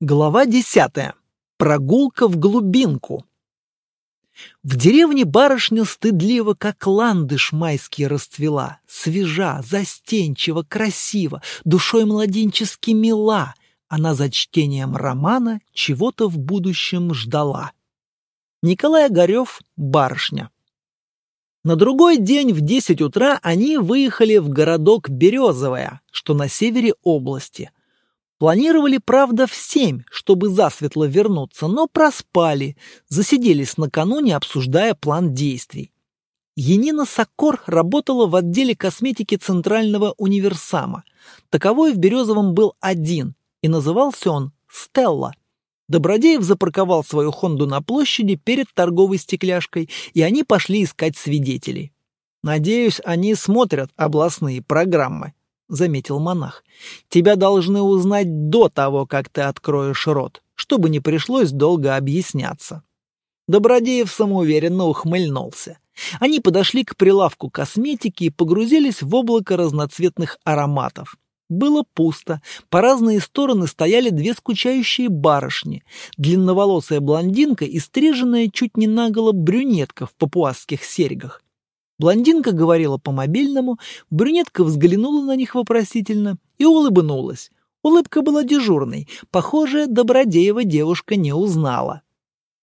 Глава десятая. Прогулка в глубинку. В деревне барышня стыдливо, как ландыш майский расцвела, свежа, застенчива, красива, душой младенчески мила. Она за чтением романа чего-то в будущем ждала. Николай Огарев, барышня. На другой день в десять утра они выехали в городок Березовая, что на севере области – Планировали, правда, в семь, чтобы засветло вернуться, но проспали, засиделись накануне, обсуждая план действий. Енина Сокор работала в отделе косметики Центрального универсама. Таковой в Березовом был один, и назывался он «Стелла». Добродеев запарковал свою «Хонду» на площади перед торговой стекляшкой, и они пошли искать свидетелей. Надеюсь, они смотрят областные программы. — заметил монах. «Тебя должны узнать до того, как ты откроешь рот, чтобы не пришлось долго объясняться». Добродеев самоуверенно ухмыльнулся. Они подошли к прилавку косметики и погрузились в облако разноцветных ароматов. Было пусто. По разные стороны стояли две скучающие барышни. Длинноволосая блондинка и стриженная чуть не наголо брюнетка в папуасских серьгах. Блондинка говорила по мобильному, брюнетка взглянула на них вопросительно и улыбнулась. Улыбка была дежурной. Похоже, Добродеева девушка не узнала.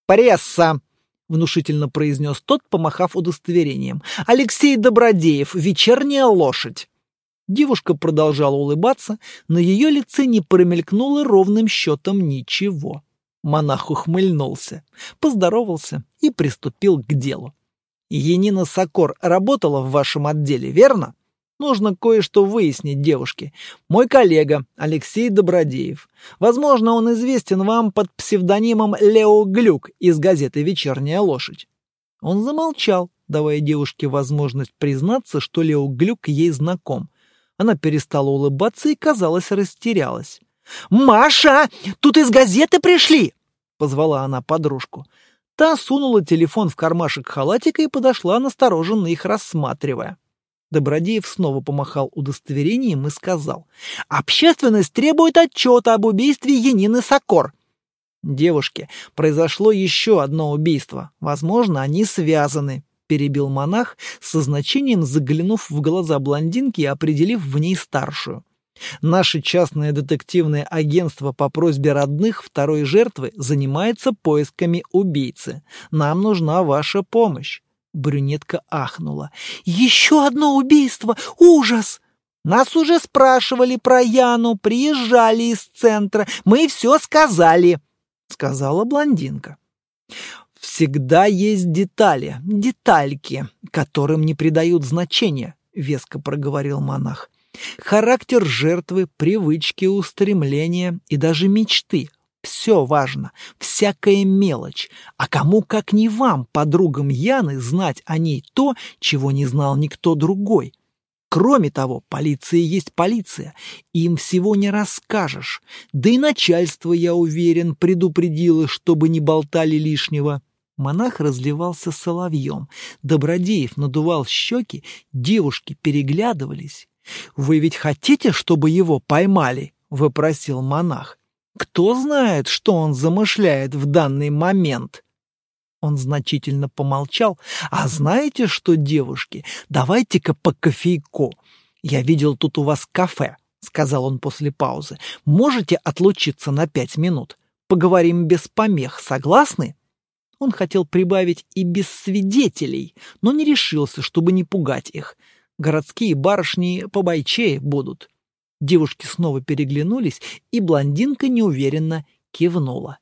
«Пресса!» — внушительно произнес тот, помахав удостоверением. «Алексей Добродеев, вечерняя лошадь!» Девушка продолжала улыбаться, на ее лице не промелькнуло ровным счетом ничего. Монах ухмыльнулся, поздоровался и приступил к делу. Енина Сокор работала в вашем отделе, верно? Нужно кое-что выяснить девушке. Мой коллега Алексей Добродеев. Возможно, он известен вам под псевдонимом Лео Глюк из газеты «Вечерняя лошадь». Он замолчал, давая девушке возможность признаться, что Лео Глюк ей знаком. Она перестала улыбаться и, казалось, растерялась. «Маша, тут из газеты пришли!» — позвала она подружку. Та сунула телефон в кармашек халатика и подошла, настороженно их рассматривая. Добродеев снова помахал удостоверением и сказал. «Общественность требует отчета об убийстве Янины Сокор». «Девушки, произошло еще одно убийство. Возможно, они связаны», — перебил монах, со значением заглянув в глаза блондинки и определив в ней старшую. Наше частное детективное агентство по просьбе родных второй жертвы занимается поисками убийцы. Нам нужна ваша помощь. Брюнетка ахнула. «Еще одно убийство! Ужас!» «Нас уже спрашивали про Яну, приезжали из центра. Мы все сказали», — сказала блондинка. «Всегда есть детали, детальки, которым не придают значения», — веско проговорил монах. Характер жертвы, привычки, устремления и даже мечты. Все важно, всякая мелочь. А кому, как не вам, подругам Яны, знать о ней то, чего не знал никто другой? Кроме того, полиция есть полиция, им всего не расскажешь. Да и начальство, я уверен, предупредило, чтобы не болтали лишнего. Монах разливался соловьем. Добродеев надувал щеки, девушки переглядывались. «Вы ведь хотите, чтобы его поймали?» — выпросил монах. «Кто знает, что он замышляет в данный момент?» Он значительно помолчал. «А знаете что, девушки, давайте-ка по кофейку. Я видел тут у вас кафе», — сказал он после паузы. «Можете отлучиться на пять минут? Поговорим без помех, согласны?» Он хотел прибавить и без свидетелей, но не решился, чтобы не пугать их. Городские барышни побойчее будут. Девушки снова переглянулись, и блондинка неуверенно кивнула.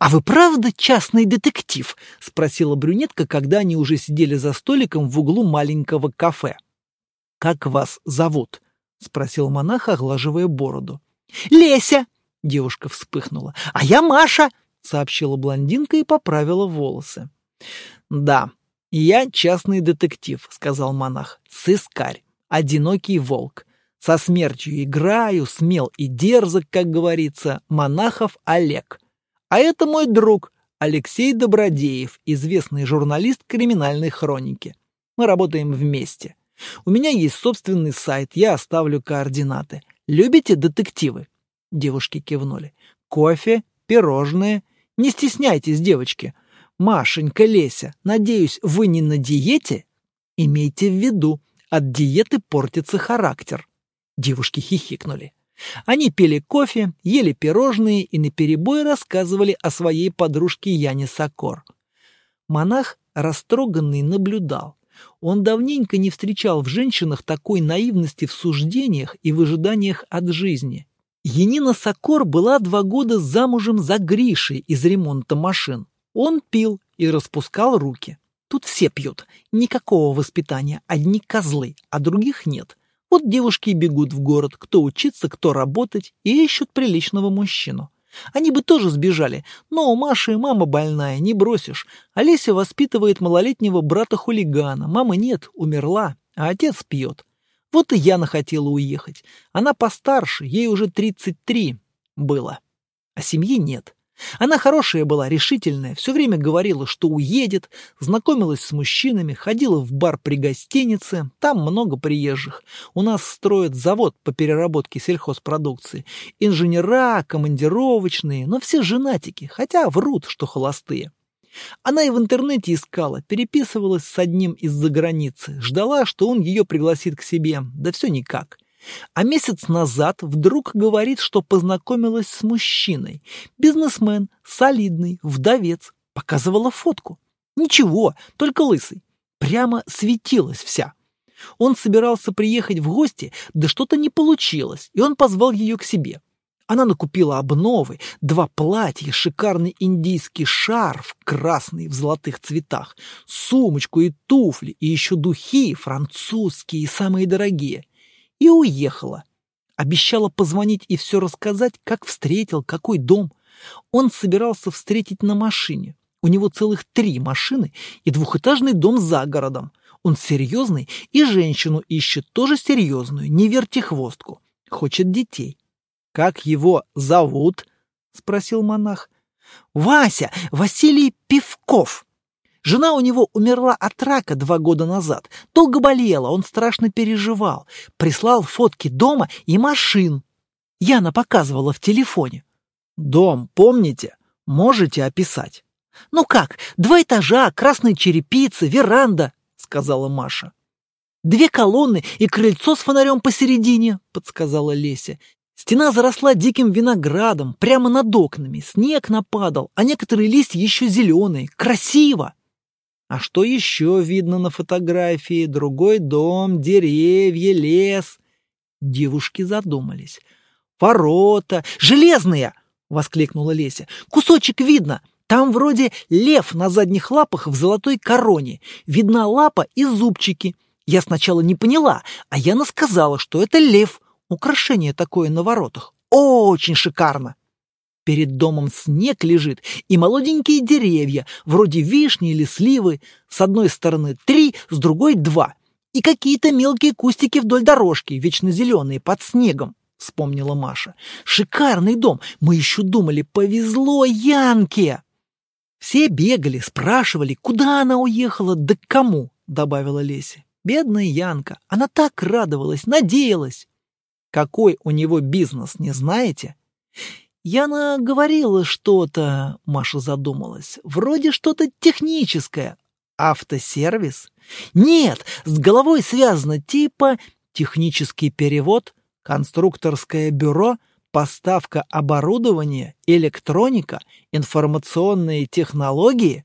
«А вы правда частный детектив?» — спросила брюнетка, когда они уже сидели за столиком в углу маленького кафе. «Как вас зовут?» — спросил монах, оглаживая бороду. «Леся!» — девушка вспыхнула. «А я Маша!» — сообщила блондинка и поправила волосы. «Да, «Я частный детектив», — сказал монах, — «сыскарь, одинокий волк. Со смертью играю, смел и дерзок, как говорится, монахов Олег. А это мой друг Алексей Добродеев, известный журналист криминальной хроники. Мы работаем вместе. У меня есть собственный сайт, я оставлю координаты. Любите детективы?» Девушки кивнули. «Кофе, пирожные. Не стесняйтесь, девочки. Машенька, Леся, надеюсь, вы не на диете? Имейте в виду, от диеты портится характер». Девушки хихикнули. Они пили кофе, ели пирожные и наперебой рассказывали о своей подружке Яне Сокор. Монах, растроганный, наблюдал. Он давненько не встречал в женщинах такой наивности в суждениях и в ожиданиях от жизни. Енина Сокор была два года замужем за Гришей из ремонта машин. Он пил и распускал руки. Тут все пьют. Никакого воспитания, одни козлы, а других нет. Вот девушки бегут в город, кто учиться, кто работать, и ищут приличного мужчину. Они бы тоже сбежали, но у Маши мама больная, не бросишь. Олеся воспитывает малолетнего брата-хулигана. Мамы нет, умерла, а отец пьет. Вот и Яна хотела уехать. Она постарше, ей уже 33 было. А семьи нет. Она хорошая была, решительная, все время говорила, что уедет, знакомилась с мужчинами, ходила в бар при гостинице, там много приезжих. У нас строят завод по переработке сельхозпродукции. Инженера, командировочные, но все женатики, хотя врут, что холостые. Она и в интернете искала, переписывалась с одним из-за границы, ждала, что он ее пригласит к себе, да все никак. А месяц назад вдруг говорит, что познакомилась с мужчиной. Бизнесмен, солидный, вдовец. Показывала фотку. Ничего, только лысый. Прямо светилась вся. Он собирался приехать в гости, да что-то не получилось, и он позвал ее к себе. Она накупила обновы, два платья, шикарный индийский шарф, красный в золотых цветах, сумочку и туфли, и еще духи, французские самые дорогие и уехала. Обещала позвонить и все рассказать, как встретил, какой дом. Он собирался встретить на машине. У него целых три машины и двухэтажный дом за городом. Он серьезный и женщину ищет тоже серьезную, не вертихвостку. Хочет детей. «Как его зовут?» — спросил монах. «Вася! Василий Пивков!» Жена у него умерла от рака два года назад. Долго болела, он страшно переживал. Прислал фотки дома и машин. Яна показывала в телефоне. «Дом, помните? Можете описать?» «Ну как, два этажа, красные черепицы, веранда», — сказала Маша. «Две колонны и крыльцо с фонарем посередине», — подсказала Леся. Стена заросла диким виноградом, прямо над окнами. Снег нападал, а некоторые листья еще зеленые. Красиво! А что еще видно на фотографии? Другой дом, деревья, лес. Девушки задумались. «Ворота! Железные!» — воскликнула Леся. «Кусочек видно! Там вроде лев на задних лапах в золотой короне. Видна лапа и зубчики. Я сначала не поняла, а Яна сказала, что это лев. Украшение такое на воротах. Очень шикарно!» Перед домом снег лежит и молоденькие деревья, вроде вишни или сливы. С одной стороны три, с другой два. И какие-то мелкие кустики вдоль дорожки, вечно зеленые, под снегом, вспомнила Маша. Шикарный дом. Мы еще думали, повезло Янке. Все бегали, спрашивали, куда она уехала, да к кому, добавила Леся. Бедная Янка, она так радовалась, надеялась. Какой у него бизнес, не знаете? Яна говорила что-то, Маша задумалась, вроде что-то техническое. Автосервис? Нет, с головой связано, типа технический перевод, конструкторское бюро, поставка оборудования, электроника, информационные технологии.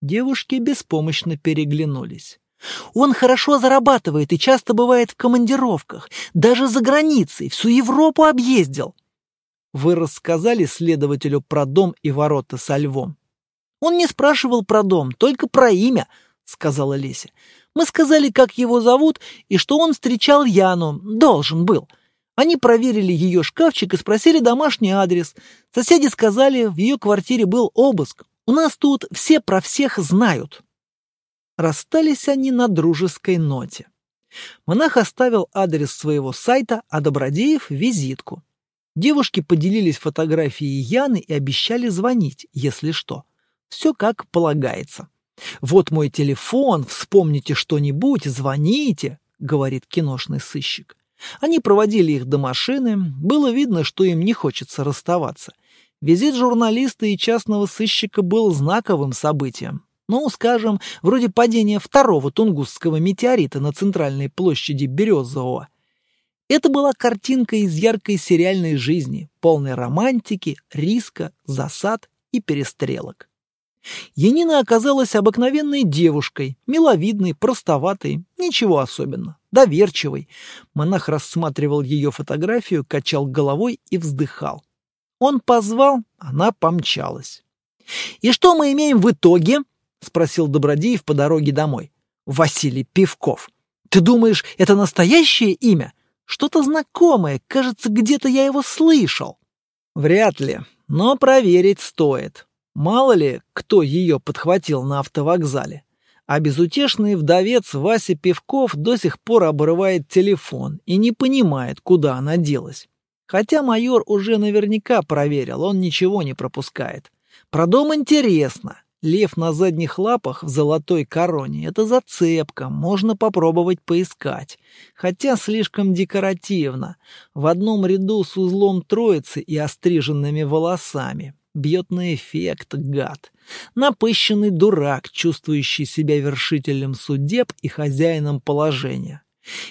Девушки беспомощно переглянулись. Он хорошо зарабатывает и часто бывает в командировках, даже за границей, всю Европу объездил. Вы рассказали следователю про дом и ворота со львом? Он не спрашивал про дом, только про имя, сказала Леся. Мы сказали, как его зовут, и что он встречал Яну, должен был. Они проверили ее шкафчик и спросили домашний адрес. Соседи сказали, в ее квартире был обыск. У нас тут все про всех знают. Расстались они на дружеской ноте. Монах оставил адрес своего сайта, а Добродеев — визитку. Девушки поделились фотографией Яны и обещали звонить, если что. Все как полагается. «Вот мой телефон, вспомните что-нибудь, звоните», — говорит киношный сыщик. Они проводили их до машины, было видно, что им не хочется расставаться. Визит журналиста и частного сыщика был знаковым событием. Ну, скажем, вроде падения второго тунгусского метеорита на центральной площади Березового. Это была картинка из яркой сериальной жизни, полной романтики, риска, засад и перестрелок. Янина оказалась обыкновенной девушкой, миловидной, простоватой, ничего особенного, доверчивой. Монах рассматривал ее фотографию, качал головой и вздыхал. Он позвал, она помчалась. «И что мы имеем в итоге?» — спросил Добродеев по дороге домой. «Василий Пивков. Ты думаешь, это настоящее имя? Что-то знакомое, кажется, где-то я его слышал». «Вряд ли, но проверить стоит. Мало ли, кто ее подхватил на автовокзале. А безутешный вдовец Вася Пивков до сих пор обрывает телефон и не понимает, куда она делась. Хотя майор уже наверняка проверил, он ничего не пропускает. Про дом интересно. Лев на задних лапах в золотой короне — это зацепка, можно попробовать поискать. Хотя слишком декоративно. В одном ряду с узлом троицы и остриженными волосами. Бьет на эффект, гад. Напыщенный дурак, чувствующий себя вершителем судеб и хозяином положения.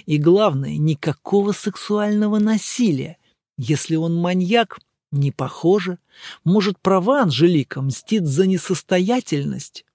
И главное, никакого сексуального насилия. Если он маньяк, не похоже. Может, права Анжелика мстит за несостоятельность?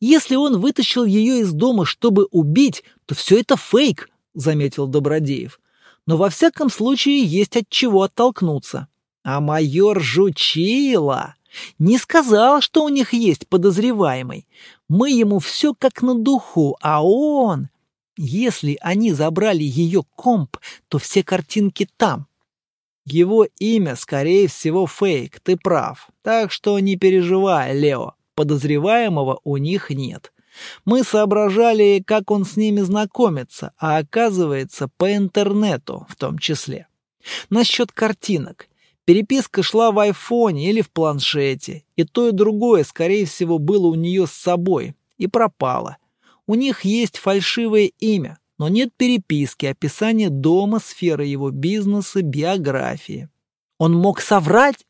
Если он вытащил ее из дома, чтобы убить, то все это фейк, заметил Добродеев. Но во всяком случае есть от чего оттолкнуться. А майор Жучила не сказал, что у них есть подозреваемый. Мы ему все как на духу, а он... Если они забрали ее комп, то все картинки там. Его имя, скорее всего, фейк, ты прав. Так что не переживай, Лео, подозреваемого у них нет. Мы соображали, как он с ними знакомится, а оказывается, по интернету в том числе. Насчет картинок. Переписка шла в айфоне или в планшете, и то и другое, скорее всего, было у нее с собой и пропало. У них есть фальшивое имя, но нет переписки, описания дома, сферы его бизнеса, биографии. Он мог соврать?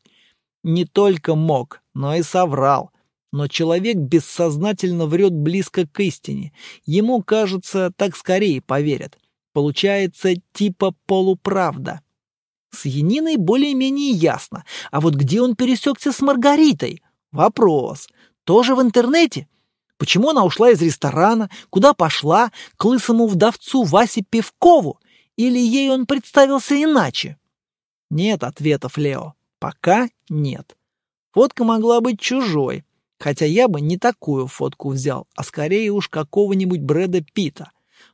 Не только мог, но и соврал. Но человек бессознательно врет близко к истине. Ему кажется, так скорее поверят. Получается типа полуправда. С Яниной более-менее ясно. А вот где он пересекся с Маргаритой? Вопрос. Тоже в интернете? Почему она ушла из ресторана? Куда пошла? К лысому вдовцу Васе Певкову? Или ей он представился иначе? Нет ответов, Лео. Пока нет. Фотка могла быть чужой. Хотя я бы не такую фотку взял, а скорее уж какого-нибудь Брэда Питта.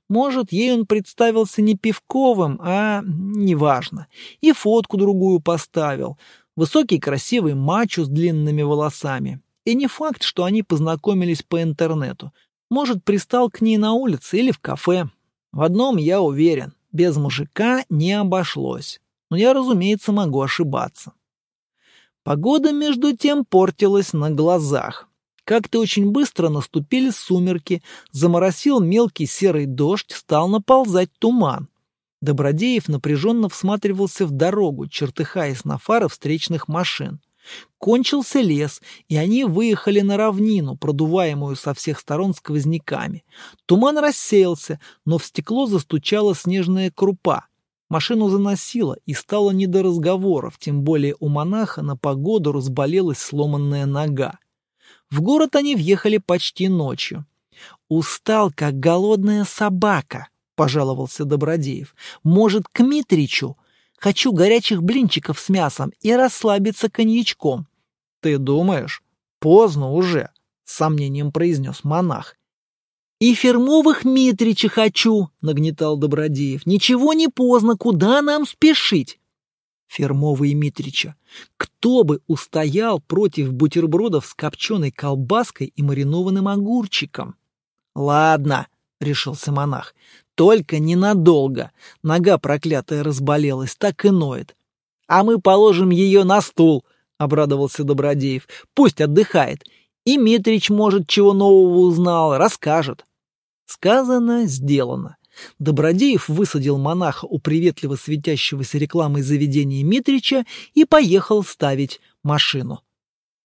Может, ей он представился не Пивковым, а... неважно. И фотку другую поставил. Высокий красивый мачо с длинными волосами. И не факт, что они познакомились по интернету. Может, пристал к ней на улице или в кафе. В одном я уверен, без мужика не обошлось. Но я, разумеется, могу ошибаться. Погода, между тем, портилась на глазах. Как-то очень быстро наступили сумерки, заморосил мелкий серый дождь, стал наползать туман. Добродеев напряженно всматривался в дорогу, чертыхаясь на фары встречных машин. Кончился лес, и они выехали на равнину, продуваемую со всех сторон сквозняками. Туман рассеялся, но в стекло застучала снежная крупа. Машину заносило, и стало не до разговоров, тем более у монаха на погоду разболелась сломанная нога. В город они въехали почти ночью. «Устал, как голодная собака», — пожаловался Добродеев. «Может, к Митричу? Хочу горячих блинчиков с мясом и расслабиться коньячком. Ты думаешь? Поздно уже, с сомнением произнес монах. И фермовых Митрича хочу, нагнетал Добродеев. Ничего не поздно, куда нам спешить? Фермовые Митрича. Кто бы устоял против бутербродов с копченой колбаской и маринованным огурчиком? Ладно, решился монах. Только ненадолго. Нога проклятая разболелась, так и ноет. А мы положим ее на стул, обрадовался Добродеев. Пусть отдыхает. И Митрич, может, чего нового узнал, расскажет. Сказано, сделано. Добродеев высадил монаха у приветливо светящегося рекламой заведения Митрича и поехал ставить машину.